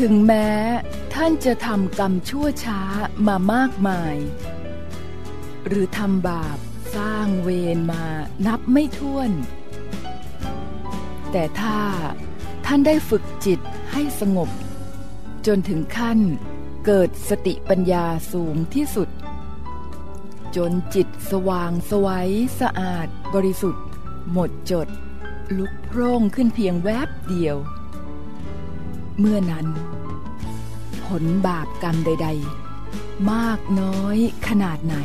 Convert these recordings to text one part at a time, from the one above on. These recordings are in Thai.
ถึงแม้ท่านจะทำกรรมชั่วช้ามามากมาย หรือทำบาปสร้างเวรมานับไม่ถ้วน แต่ถ้าท่านได้ฝึกจิตให้สงบ จนถึงขั้นเกิดสติปัญญาสูงที่สุด จนจิตสว่างสวัยสะอาดบริสุทธิ์ หมดจด ลุกโพร่งขึ้นเพียงแวบเดียว เมื่อนั้น ผลบาปกรรมใด ๆ มากน้อยขนาดไหน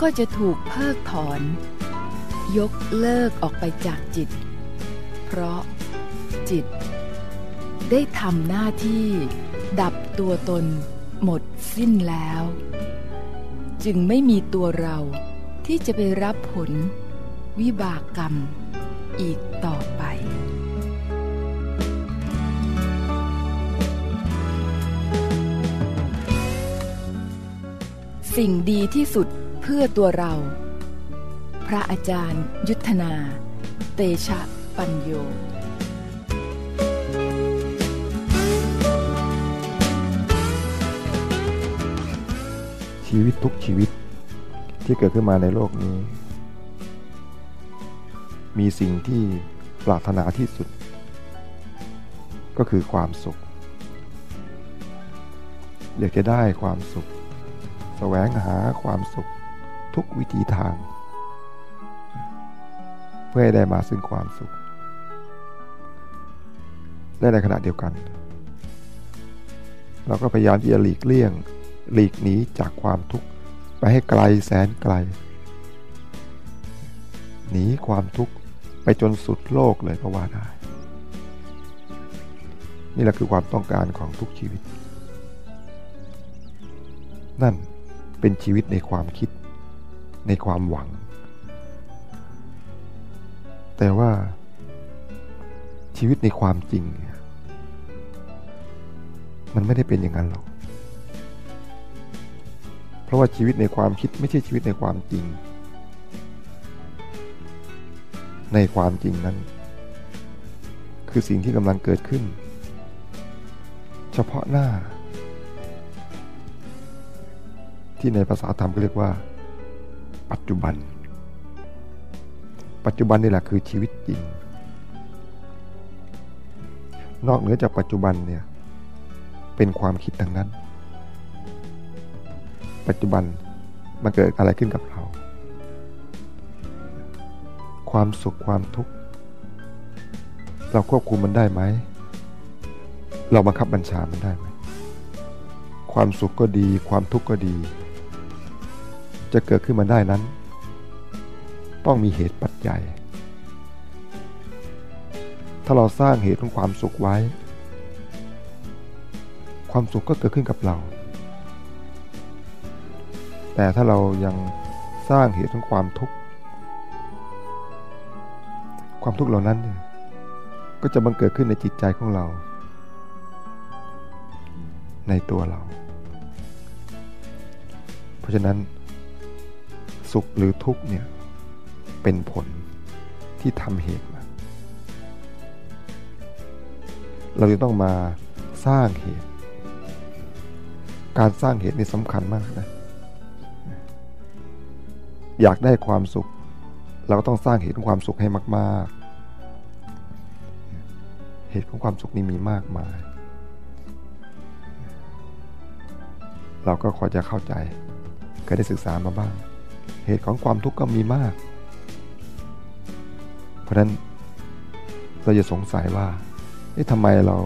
ก็จะถูกเพิกถอน ยกเลิกออกไปจากจิต เพราะจิต ได้ทำหน้าที่ดับตัวตนหมดสิ้นแล้ว จึงไม่มีตัวเราที่จะไปรับผลวิบากกรรมอีกต่อไป สิ่งดีที่สุดเพื่อตัวเรา พระอาจารย์ ยุทธนา เตชะปัญโยชีวิตทุกชีวิตที่เกิดขึ้นมาในโลกนี้ มีสิ่งที่ปรารถนาที่สุด ก็คือความสุข อยากจะได้ความสุข แสวงหาความสุขทุกวิธีทาง เพื่อให้ได้มาซึ่งความสุข และในขณะเดียวกัน เราก็พยายามที่จะหลีกเลี่ยงหลีกหนีจากความทุกข์ไปให้ไกลแสนไกล หนีความทุกข์ไปจนสุดโลกเลยก็ว่าได้ นี่แหละคือความต้องการของทุกชีวิต นั่น เป็นชีวิตในความคิด ในความหวัง แต่ว่าชีวิตในความจริง มันไม่ได้เป็นอย่างนั้นหรอก เพราะว่าชีวิตในความคิดไม่ใช่ชีวิตในความจริง ในความจริงนั้น คือสิ่งที่กำลังเกิดขึ้น เฉพาะหน้า ที่ในภาษาธรรมก็เรียกว่า ปัจจุบัน ปัจจุบันนี่แหละคือชีวิตจริง นอกเหนือจากปัจจุบันเนี่ยเป็นความคิดทั้งนั้น ปัจจุบันมันเกิดอะไรขึ้นกับเรา ความสุขความทุกข์ เราควบคุมมันได้ไหม เราบังคับบัญชามันได้ไหม ความสุขก็ดี ความทุกข์ก็ดี จะเกิดขึ้นมาได้นั้น ต้องมีเหตุปัจจัย ถ้าเราสร้างเหตุของความสุขไว้ ความสุขก็เกิดขึ้นกับเรา แต่ถ้าเรายังสร้างเหตุของความทุกข์ ความทุกข์เหล่านั้นก็จะบังเกิดขึ้นในจิตใจของเรา ในตัวเรา เพราะฉะนั้น สุขหรือทุกข์เนี่ยเป็นผลที่ทำเหตุมาเราจะต้องมาสร้างเหตุ การสร้างเหตุนี่สำคัญมากนะ อยากได้ความสุข เราก็ต้องสร้างเหตุของความสุขให้มาก ๆ เหตุของความสุขนี่มีมากมาย เราก็ควรจะเข้าใจเคยได้ศึกษามาบ้าง เหตุของความทุกข์ก็มีมาก เพราะนั้นเราจะสงสัยว่าเอ๊ะทำไมเรา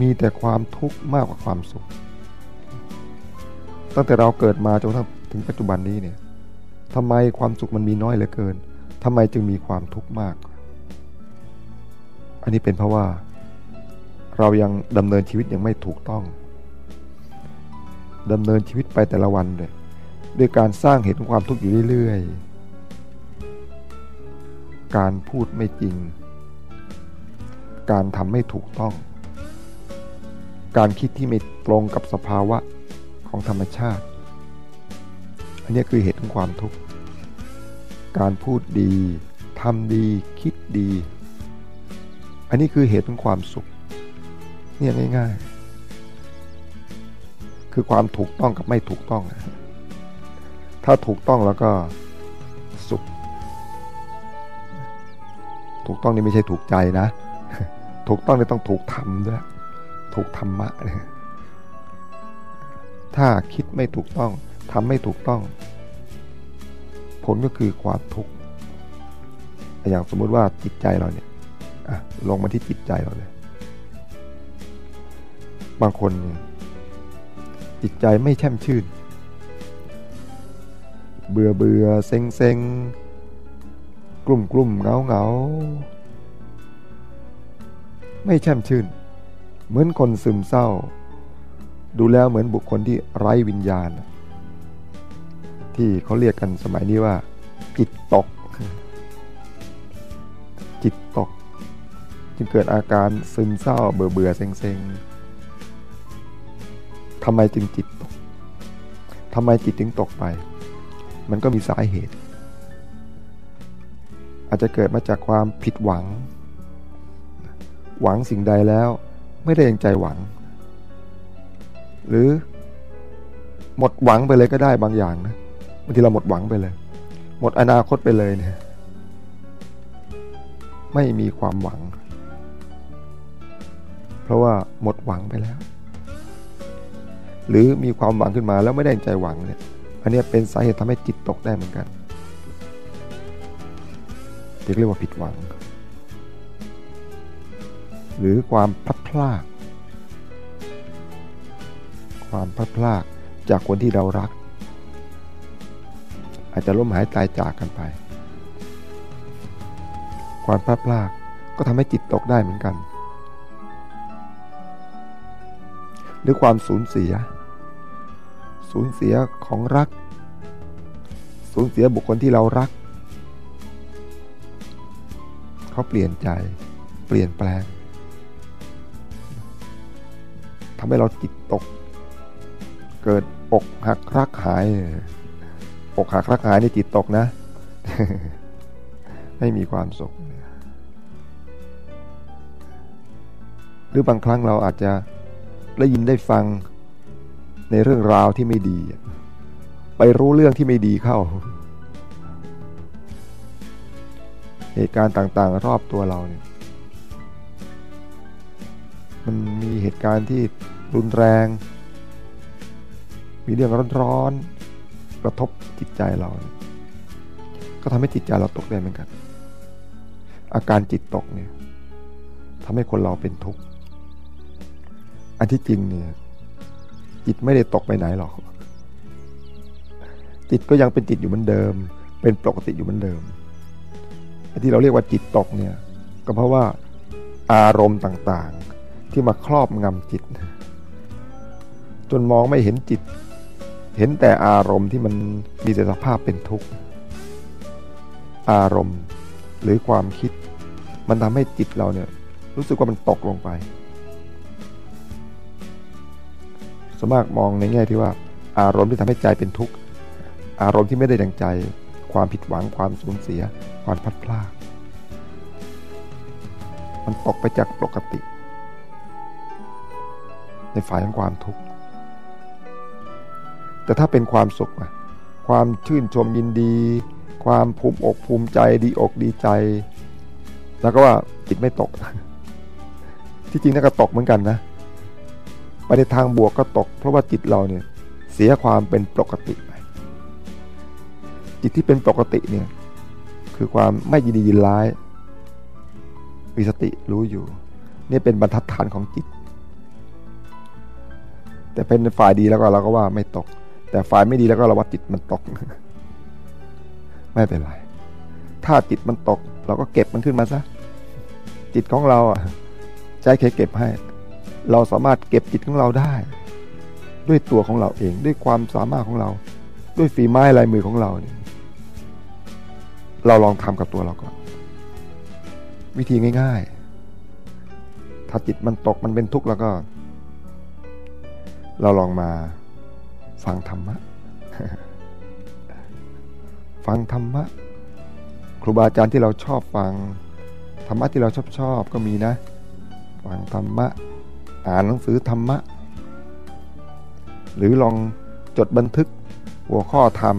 มีแต่ความทุกข์มากกว่าความสุข ตั้งแต่เราเกิดมาจนถึงปัจจุบันนี้เนี่ยทำไมความสุขมันมีน้อยเหลือเกินทำไมจึงมีความทุกข์มาก อันนี้เป็นเพราะว่า เรายังดำเนินชีวิตยังไม่ถูกต้องดำเนินชีวิตไปแต่ละวันเลย ด้วยการสร้างเหตุของความทุกข์อยู่เรื่อยๆ การพูดไม่จริง การทำไม่ถูกต้อง การคิดที่ไม่ตรงกับสภาวะของธรรมชาติ อันนี้คือเหตุของความทุกข์ การพูดดีทำดีคิดดี อันนี้คือเหตุของความสุข เนี่ยง่าย ๆ คือความถูกต้องกับไม่ถูกต้อง ถ้าถูกต้องแล้วก็สุข ถูกต้องนี่ไม่ใช่ถูกใจนะ ถูกต้องนี่ต้องถูกทำด้วย ถูกธรรมะเนี่ยถ้าคิดไม่ถูกต้องทำไม่ถูกต้อง ผลก็คือความทุกข์อย่างสมมุติว่าจิตใจเราเนี่ยลงมาที่จิตใจเราเลย บางคนจิตใจไม่แช่มชื่น เบื่อเบื่อเซ็งเซ็งกลุ่มกลุ่มเงาเงาไม่แช่มชื่น เหมือนคนซึมเศร้า ดูแล้วเหมือนบุคคลที่ไร้วิญญาณ ที่เขาเรียกกันสมัยนี้ว่า จิตตก จิตตก จึงเกิดอาการซึมเศร้า เบื่อเบื่อเซ็งเซ็งทำไมจึงจิตตกทำไมจิตจึงตกไป มันก็มีสาเหตุ อาจจะเกิดมาจากความผิดหวัง หวังสิ่งใดแล้วไม่ได้ยังใจหวัง หรือหมดหวังไปเลยก็ได้บางอย่างนะบางทีเราหมดหวังไปเลย หมดอนาคตไปเลยเนี่ยไม่มีความหวัง เพราะว่าหมดหวังไปแล้ว หรือมีความหวังขึ้นมาแล้วไม่ได้ใจหวังเนี่ย อันนี้เป็นสาเหตุทำให้จิตตกได้เหมือนกันเรียกว่าผิดหวัง หรือความพลัดพราก ความพลัดพรากจากคนที่เรารัก อาจจะล้มหายตายจากกันไป ความพลัดพรากก็ทำให้จิตตกได้เหมือนกัน หรือความสูญเสีย สูญเสียของรัก สูญเสียบุคคลที่เรารัก เขาเปลี่ยนใจ เปลี่ยนแปลงทำให้เราจิตตก เกิดอกหักรักหาย อกหักรักหายในจิตตกนะ ไม่มีความสุข หรือบางครั้งเราอาจจะได้ยินได้ฟัง ในเรื่องราวที่ไม่ดี ไปรู้เรื่องที่ไม่ดีเข้า เหตุการณ์ต่างๆ รอบตัวเราเนี่ยมันมีเหตุการณ์ที่รุนแรง มีเรื่องร้อนๆกระทบจิตใจเรา ก็ทำให้จิตใจเราตกได้เหมือนกัน อาการจิตตกเนี่ยทำให้คนเราเป็นทุกข์ อันที่จริงเนี่ย จิตไม่ได้ตกไปไหนหรอก จิตก็ยังเป็นจิตอยู่เหมือนเดิม เป็นปกติอยู่เหมือนเดิมที่เราเรียกว่าจิตตกเนี่ย ก็เพราะว่าอารมณ์ต่างๆ ที่มาครอบงำจิต จนมองไม่เห็นจิต เห็นแต่อารมณ์ที่มันมีแต่สภาพเป็นทุกข์ อารมณ์หรือความคิด มันทำให้จิตเราเนี่ยรู้สึกว่ามันตกลงไป สมากมองในแง่ที่ว่าอารมณ์ที่ทำให้ใจเป็นทุกข์อารมณ์ที่ไม่ได้ดังใจ ความผิดหวังความสูญเสีย ความพัดพลาดมันตกไปจากปกติ ในฝ่ายของความทุกข์แต่ถ้าเป็นความสุขอะความชื่นชมยินดี ความภูมิอกภูมิใจดีอกดีใจ แล้วก็ว่าจิตไม่ตก ที่จริงน่าก็ตกเหมือนกันนะ ไปในทางบวกก็ตก เพราะว่าจิตเราเนี่ยเสียความเป็นปกติไปจิตที่เป็นปกติเนี่ยคือความไม่ยินดียินร้ายมีสติรู้อยู่ นี่เป็นบรรทัดฐานของจิต แต่เป็นฝ่ายดีแล้วก็เราก็ว่าไม่ตก แต่ฝ่ายไม่ดีแล้วก็เราว่าจิตมันตก ไม่เป็นไรถ้าจิตมันตก เราก็เก็บมันขึ้นมาซะจิตของเราอะใจเคเก็บให้ เราสามารถเก็บจิตของเราได้ ด้วยตัวของเราเองด้วยความสามารถของเรา ด้วยฝีไม้ลายมือของเราเนี่ยเราลองทำกับตัวเราก่อน วิธีง่าย ๆ ถ้าจิตมันตกมันเป็นทุกข์แล้วก็ เราลองมาฟังธรรมะ ฟังธรรมะ ครูบาอาจารย์ที่เราชอบฟัง ธรรมะที่เราชอบชอบก็มีนะ ฟังธรรมะ อ่านหนังสือธรรมะ หรือลองจดบันทึกหัวข้อธรรม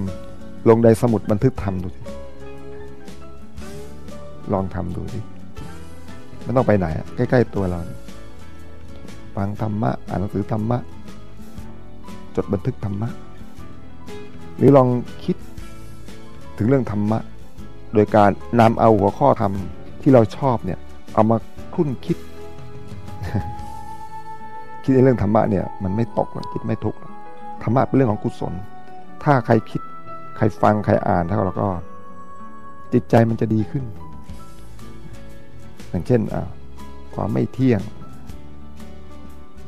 ลงในสมุดบันทึกธรรมดูสิลองทำดูสิไม่ต้องไปไหนใกล้ ๆ ตัวเราฟังธรรมะ อ่านหนังสือธรรมะ จดบันทึกธรรมะ หรือลองคิดถึงเรื่องธรรมะ โดยการนำเอาหัวข้อธรรมที่เราชอบเนี่ย เอามาคุ้นคิด คิดในเรื่องธรรมะเนี่ยมันไม่ตกหรอกคิดไม่ทุกข์ธรรมะเป็นเรื่องของกุศล ถ้าใครคิด ใครฟังใครอ่านถ้าเราก็ จิตใจมันจะดีขึ้น อย่างเช่นความไม่เที่ยง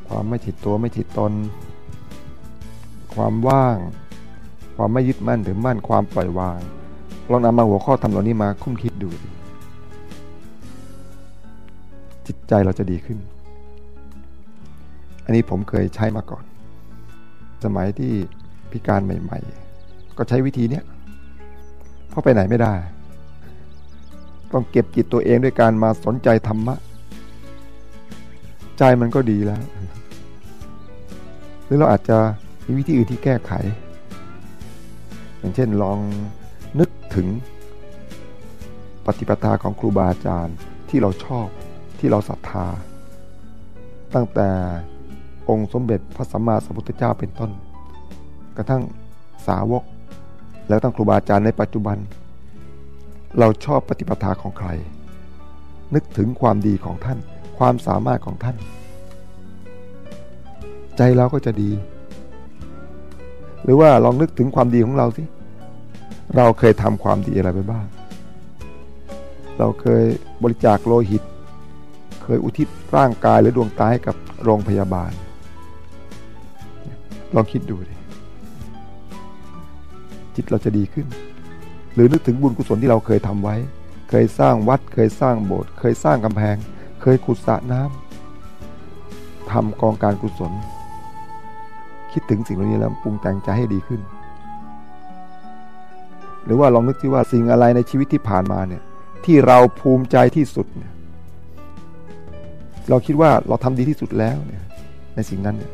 ความไม่ถิดตัวไม่ถิดตน ความว่าง ความไม่ยึดมั่นถือมั่นความปล่อยวางลองนำมาหัวข้อทำเหล่านี้มาคุ้มคิดดู จิตใจเราจะดีขึ้น อันนี้ผมเคยใช้มาก่อน สมัยที่พิการใหม่ ๆ ก็ใช้วิธีเนี้ยเพราะไปไหนไม่ได้ ต้องเก็บจิตตัวเองด้วยการมาสนใจธรรมะ ใจมันก็ดีแล้ว หรือเราอาจจะมีวิธีอื่นที่แก้ไข อย่างเช่นลองนึกถึงปฏิปทาของครูบาอาจารย์ที่เราชอบที่เราศรัทธา ตั้งแต่ องค์สมเด็จพระสัมมาสัมพุทธเจ้าเป็นต้น กระทั่งสาวก แล้วตั้งครูบาอาจารย์ในปัจจุบัน เราชอบปฏิปทาของใคร นึกถึงความดีของท่าน ความสามารถของท่าน ใจเราก็จะดี หรือว่าลองนึกถึงความดีของเราสิเราเคยทำความดีอะไรไปบ้าง เราเคยบริจาคโลหิต เคยอุทิศร่างกายหรือดวงตาให้กับโรงพยาบาล ลองคิดดูดิจิตเราจะดีขึ้น หรือนึกถึงบุญกุศลที่เราเคยทำไว้ เคยสร้างวัด เคยสร้างโบสถ์ เคยสร้างกำแพง เคยขุดสระน้ำทำกองการกุศล คิดถึงสิ่งเหล่านี้แล้วปรุงแต่งใจให้ดีขึ้น หรือว่าลองนึกที่ว่าสิ่งอะไรในชีวิตที่ผ่านมาเนี่ย ที่เราภูมิใจที่สุดเนี่ย เราคิดว่าเราทำดีที่สุดแล้วเนี่ย ในสิ่งนั้นเนี่ย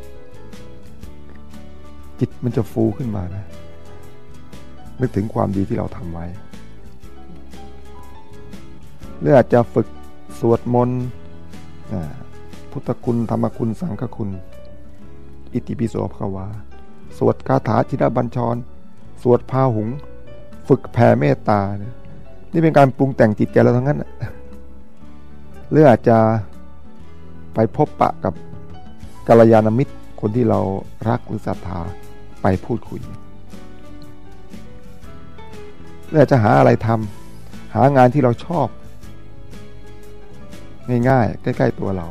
จิตมันจะฟูขึ้นมานะ นึกถึงความดีที่เราทำไว้ หรืออาจจะฝึกสวดมนต์พุทธคุณธรรมคุณสังฆคุณ อิติปิโสภควา สวดคาถาจิรบัญชร สวดพาหุง ฝึกแผ่เมตตาเนี่ยนี่เป็นการปรุงแต่งจิตใจเราทั้งนั้นหรืออาจจะไปพบปะกับกัลยาณมิตรคนที่เรารักหรือศรัทธา ไปพูดคุยหรืออาจะหาอะไรทำหางานที่เราชอบ ง่ายๆ ใกล้ ๆ ตัวเรา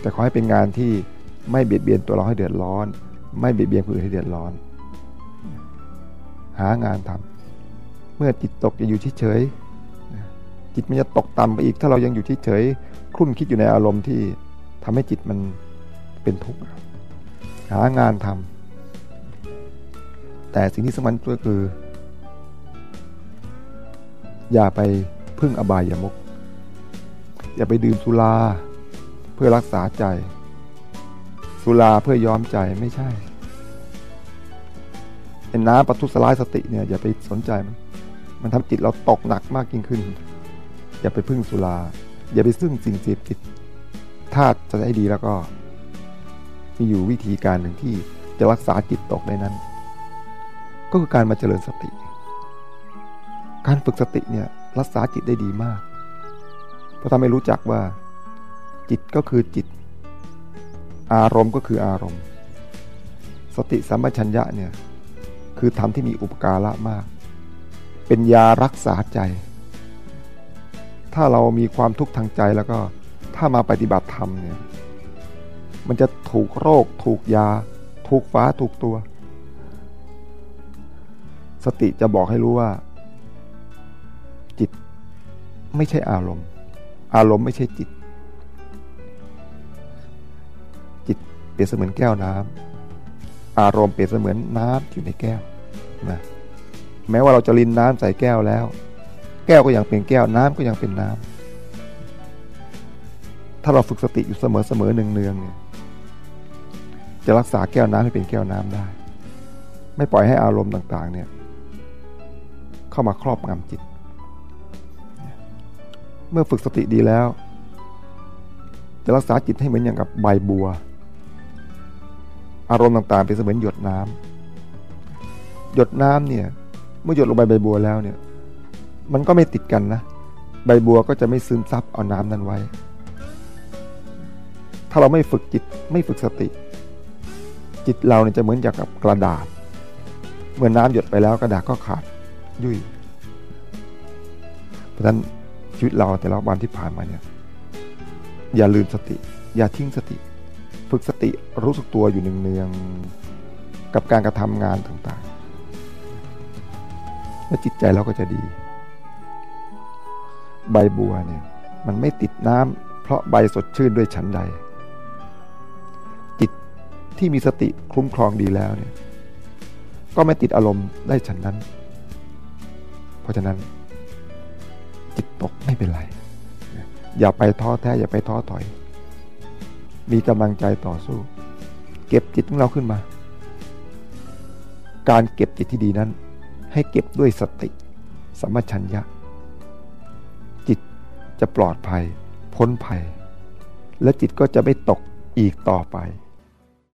แต่ขอให้เป็นงานที่ไม่เบียดเบียนตัวเราให้เดือดร้อน ไม่เบียดเบียนผู้อื่นให้เดือดร้อน หางานทำเมื่อจิตตกจะอยู่เฉยๆจิตมันจะตกต่ำไปอีก ถ้าเรายังอยู่เฉยๆคุ้นคิดอยู่ในอารมณ์ที่ทำให้จิตมันเป็นทุกข์หางานทำ แต่สิ่งที่สำคัญก็คือ อย่าไปพึ่งอบายยมุกอย่าไปดื่มสุราเพื่อรักษาใจ สุราเพื่อย้อมใจไม่ใช่เห็นน้ำปทุสลายสติเนี่ยอย่าไปสนใจมัน มันทำจิตเราตกหนักมากยิ่งขึ้น อย่าไปพึ่งสุรา อย่าไปซึ่งสิ่งเสพติด ถ้าจะได้ดีแล้วก็ มีอยู่วิธีการหนึ่งที่จะรักษาจิตตกได้นั้น ก็คือการมาเจริญสติ การฝึกสติเนี่ยรักษาจิตได้ดีมาก เพราะถ้าไม่รู้จักว่า จิตก็คือจิต อารมณ์ก็คืออารมณ์ สติสัมปชัญญะเนี่ยคือธรรมที่มีอุปการะมาก เป็นยารักษาใจ ถ้าเรามีความทุกข์ทางใจแล้วก็ถ้ามาปฏิบัติธรรมเนี่ยมันจะถูกโรค ถูกยา ถูกฟ้าถูกตัว สติจะบอกให้รู้ว่า จิตไม่ใช่อารมณ์ อารมณ์ไม่ใช่จิต จิตเปรียบเสมือนแก้วน้ำอารมณ์เปรียบเสมือนน้ำอยู่ในแก้วนะแม้ว่าเราจะลินน้ำใส่แก้วแล้ว แก้วก็ยังเป็นแก้วน้ำก็ยังเป็นน้ถ้าเราฝึกสติอยู่เสมอเสมอเนืองเนืองเนี่ยจะรักษาแก้วน้ำให้เป็นแก้วน้ำได้ ไม่ปล่อยให้อารมณ์ต่างๆเนี่ย เข้ามาครอบงำจิต เมื่อฝึกสติดีแล้ว จะรักษาจิตให้เหมือนอย่างกับใบบัว อารมณ์ต่างๆ เป็นเสมือนหยดน้ำหยดน้ำเนี่ย เมื่อหยดลงไปใบบัวแล้วเนี่ย มันก็ไม่ติดกันนะ ใบบัวก็จะไม่ซึมซับเอาน้ำนั้นไว้ ถ้าเราไม่ฝึกจิตไม่ฝึกสติ จิตเราเนี่ยจะเหมือนอย่างกับกระดาษเมื่อน้ำหยดไปแล้วกระดาษก็ขาด ยุ่ย เพราะฉะนั้นชีวิตเราแต่ละวันที่ผ่านมาเนี่ยอย่าลืมสติ อย่าทิ้งสติ ฝึกสติรู้สึกตัวอยู่เนืองๆกับการกระทำงานต่างๆ และจิตใจเราก็จะดี ใบบัวเนี่ยมันไม่ติดน้ำเพราะใบสดชื่นด้วยฉันใด จิตที่มีสติคุ้มครองดีแล้วเนี่ยก็ไม่ติดอารมณ์ได้ฉันนั้น ราะฉะนั้นจิตตกไม่เป็นไร อย่าไปท้อแท้ อย่าไปท้อถอย มีกำลังใจต่อสู้ เก็บจิตของเราขึ้นมา การเก็บจิตที่ดีนั้น ให้เก็บด้วยสติสัมปชัญญะ จิตจะปลอดภัย พ้นภัย และจิตก็จะไม่ตกอีกต่อไป